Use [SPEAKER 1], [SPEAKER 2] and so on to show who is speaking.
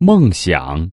[SPEAKER 1] 梦想。